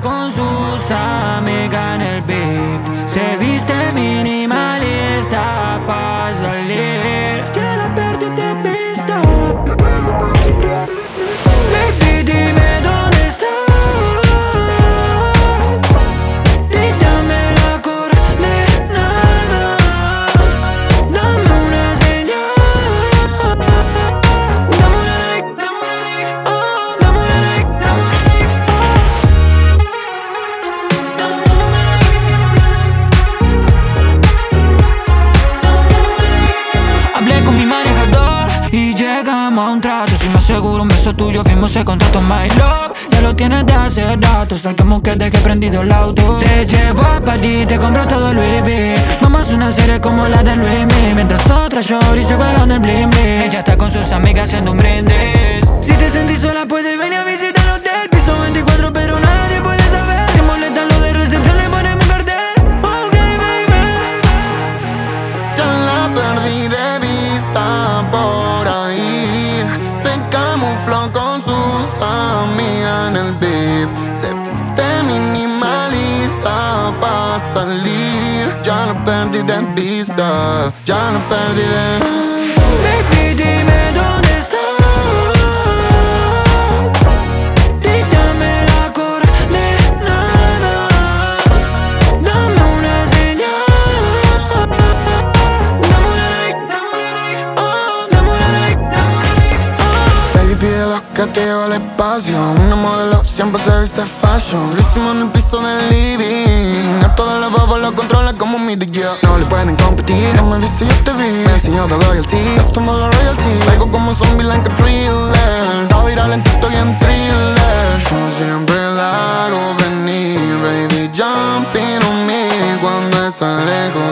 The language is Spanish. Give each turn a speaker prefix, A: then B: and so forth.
A: con sus amigas en el beat. Se viste mini aseguro un beso tuyo, firmó ese contrato, my love. Ya lo tienes de hace rato, salgamos que dejé prendido el auto. Te llevo a París, te compro todo Louis V Vamos a una serie como la de Louis Me Mientras otras shorty se juegan el bling bling. Ella está con sus amigas haciendo un brindis. Si te sentís sola puedes venir a visitar
B: Ya la perdí de vista. Ya la perdí de.
A: Baby, dime dónde estás Y dame la coordenada Dame una señal Dame una like, dame una like. Oh, dame una like, dame una like. Oh.
B: Baby pide lo que te Una modelo siempre se viste fashion Lo hicimos en el piso del living. A todos los bobos lo controla como mi competir No me viste, yo te vi. Me enseñó de loyalty Esto me la royalty. Salgo como zombie like a thriller. Está viral en TikTok y en thriller. Yo siempre la hago venir Baby, jumping on me. Cuando está lejos